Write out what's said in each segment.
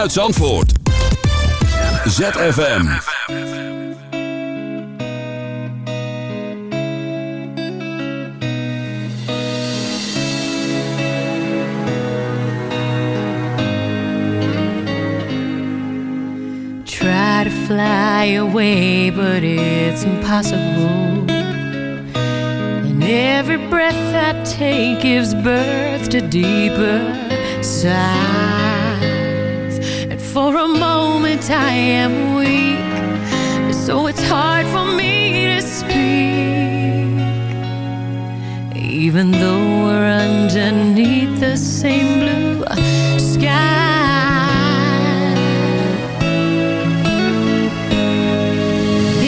Vanuit Zandvoort. ZFM. Try to fly away, but it's impossible. And every breath I take gives birth to deeper sighs. For a moment I am weak, so it's hard for me to speak. Even though we're underneath the same blue sky.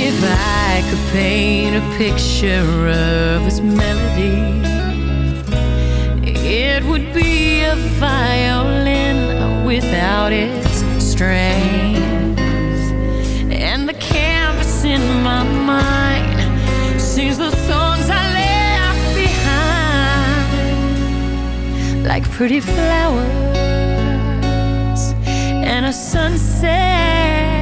If I could paint a picture of his melody, it would be a violin without its strings. And the canvas in my mind sings the songs I left behind, like pretty flowers and a sunset.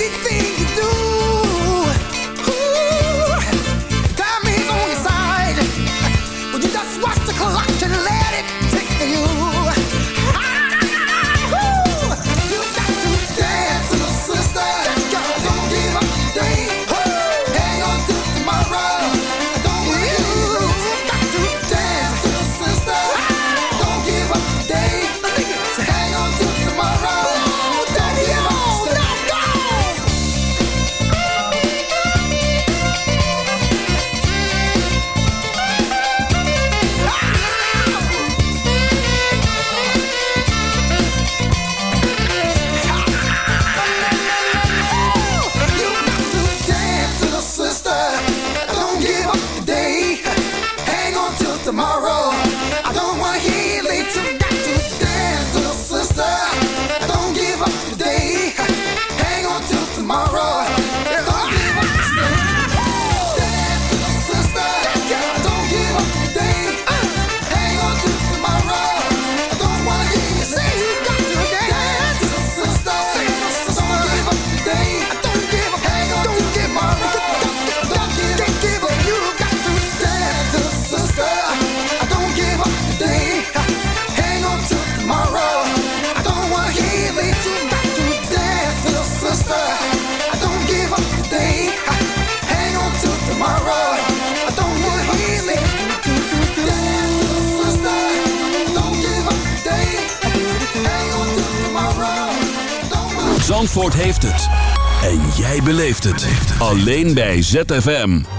easy. Alleen bij ZFM.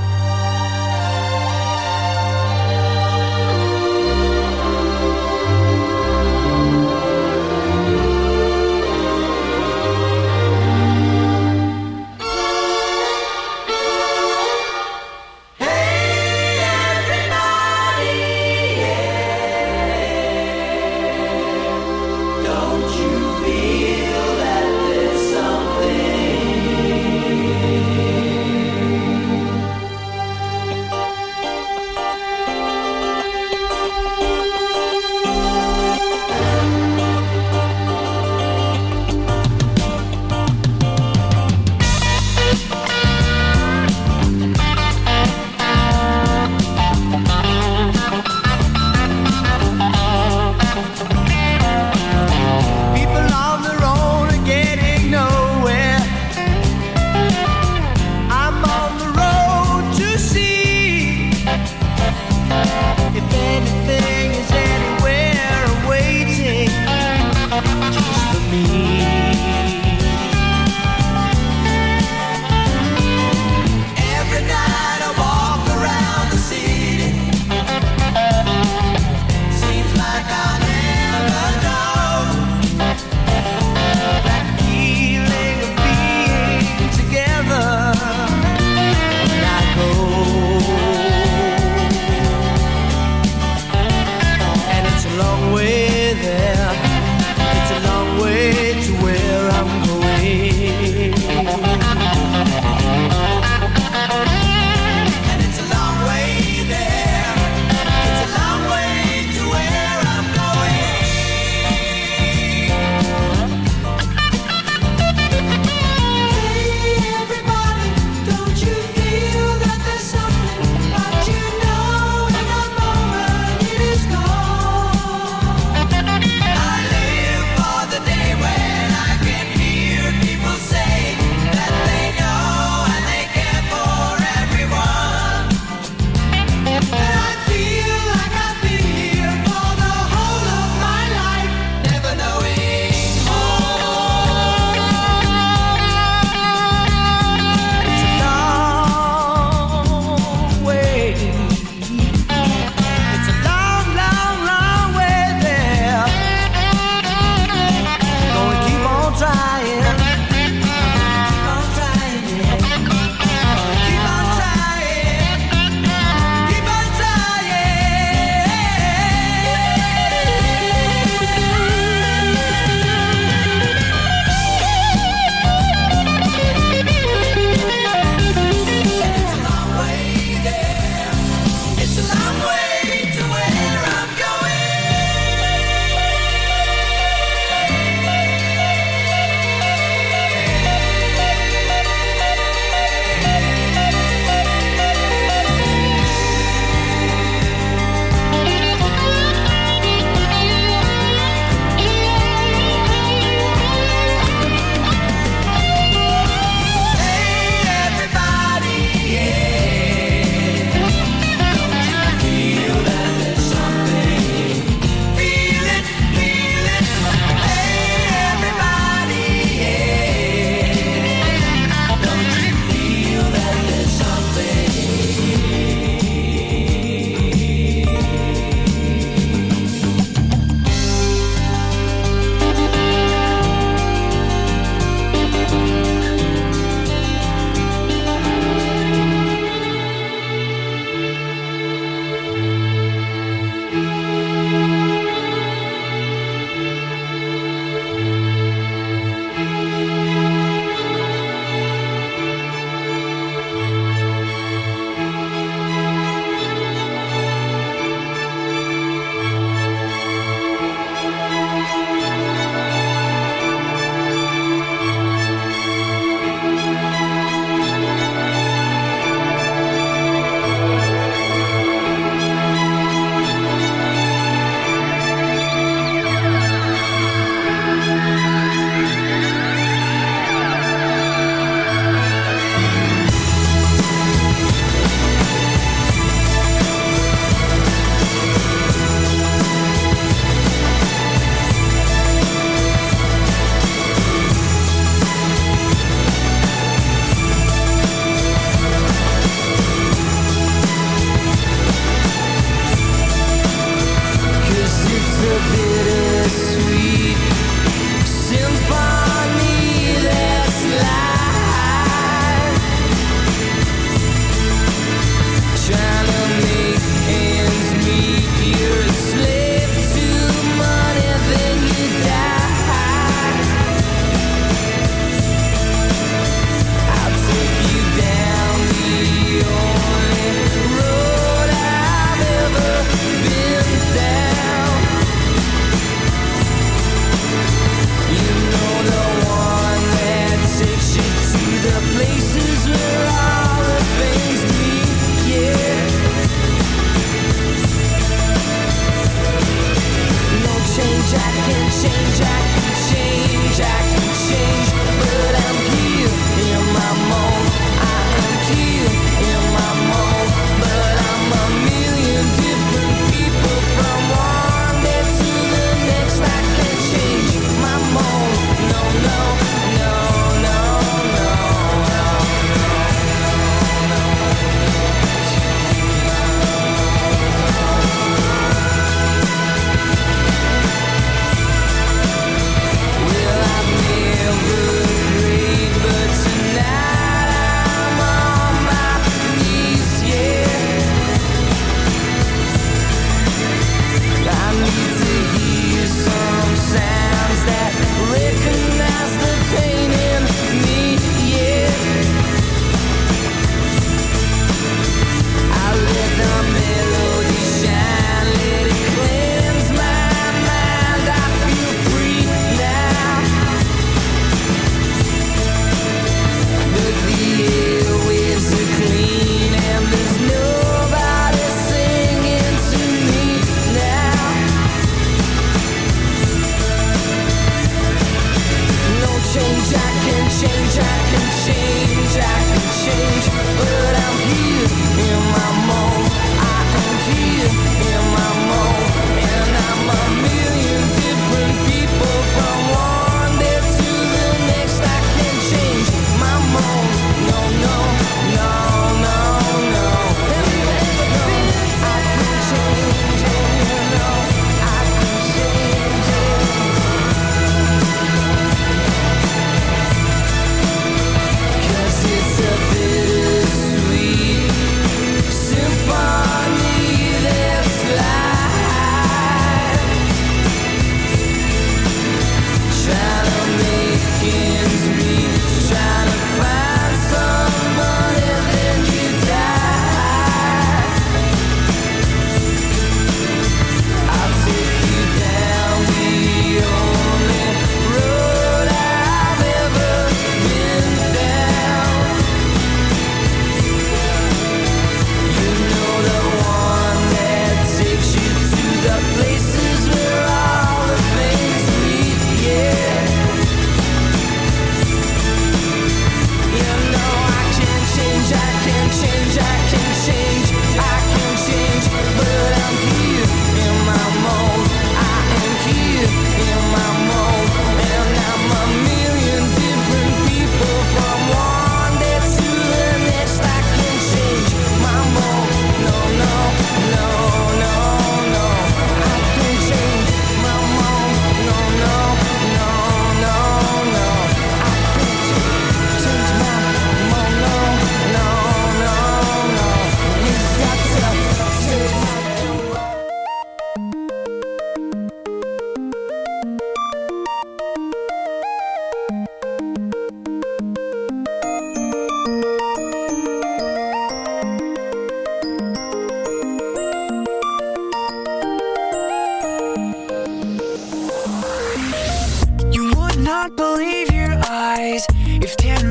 If 10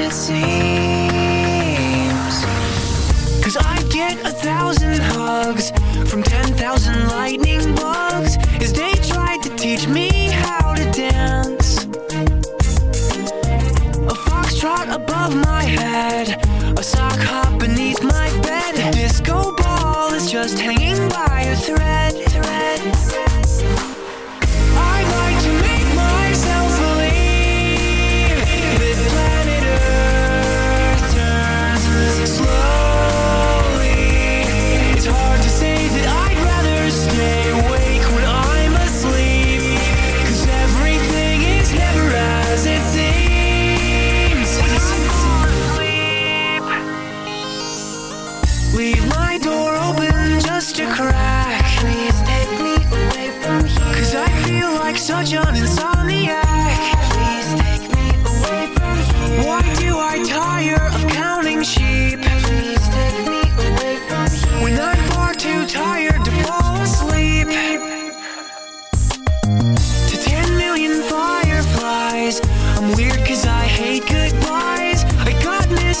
to see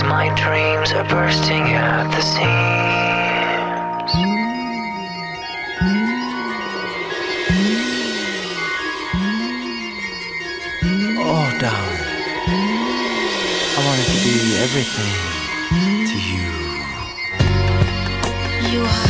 Cause my dreams are bursting at the seams. Oh, darling, I wanted to be everything to you. You are.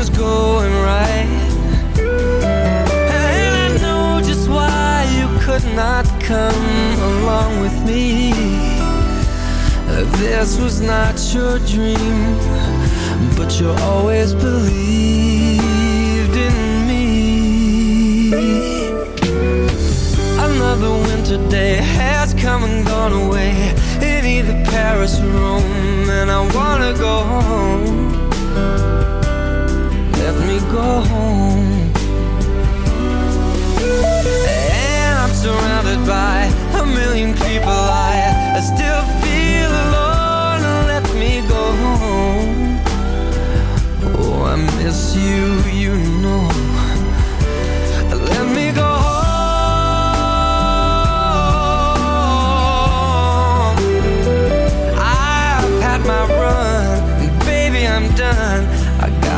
was going right. And I know just why you could not come along with me. This was not your dream But you always believed in me. Another winter day has come and gone away. In either Paris or Rome And I wanna go home go home. And I'm surrounded by a million people. I, still feel alone. Let me go home. Oh, I miss you, you know.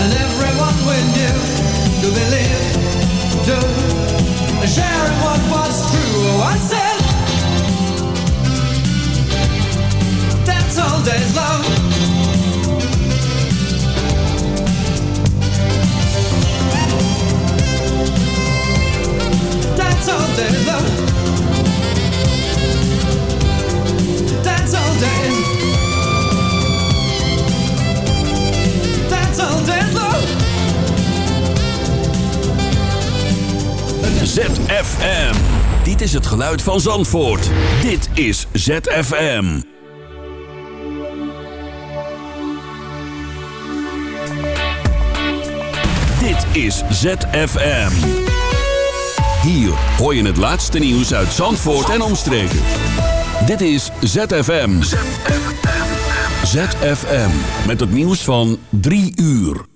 and everyone we knew Could believe, and sharing what was true. Oh, I said, that's all days love. That's all days love. ZFM. Dit is het geluid van Zandvoort. Dit is ZFM. Dit is ZFM. Hier hoor je het laatste nieuws uit Zandvoort en omstreken. Dit is ZFM. ZFM. Met het nieuws van 3 uur.